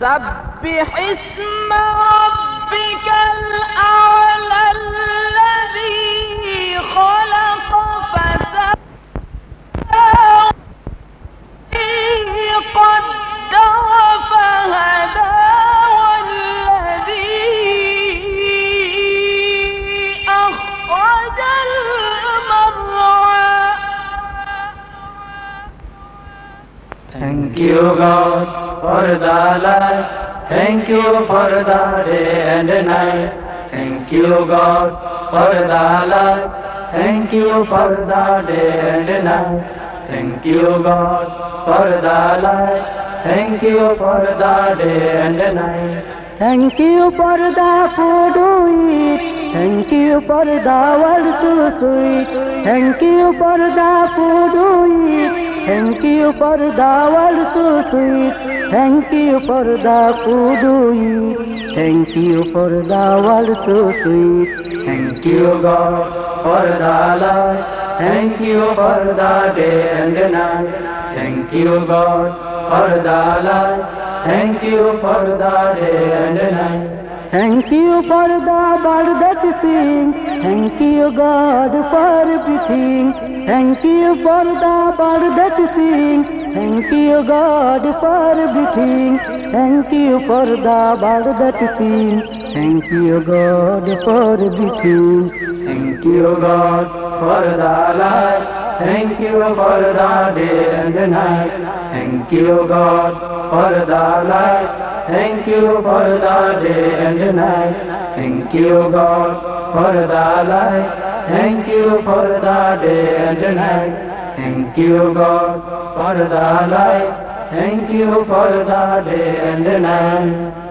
سبح اسم ربك الأعلى الذي خلق فسوى قدر فهدى والذي أخرج المرعى. Thank you God. For the life. Thank you for the day and night. Thank you God for the life. Thank you for the day and night. Thank you God for the life. Thank you for the day and night. Thank you for the food we eat. Thank you for the world so sweet. Thank you for the food we eat. Thank you for the world so sweet. Thank you for the food we eat. Thank you for the world so sweet. Thank you God for the life. Thank you for the day and night. Thank you God for the life. Thank you for the day and night. Thank you for the bird that sing. Thank you God for everything. Thank you for the bird that sing. Thank you God for everything. Thank you for the bird that sing. Thank you God for everything. Thank you God for the life. Thank you for the day and the night. Thank you God for the life. Thank you for the day and the night. Thank you God for the light. Thank you for the day and the night. Thank you God for the light. Thank you for the day and the night.